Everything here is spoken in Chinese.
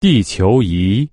地球仪。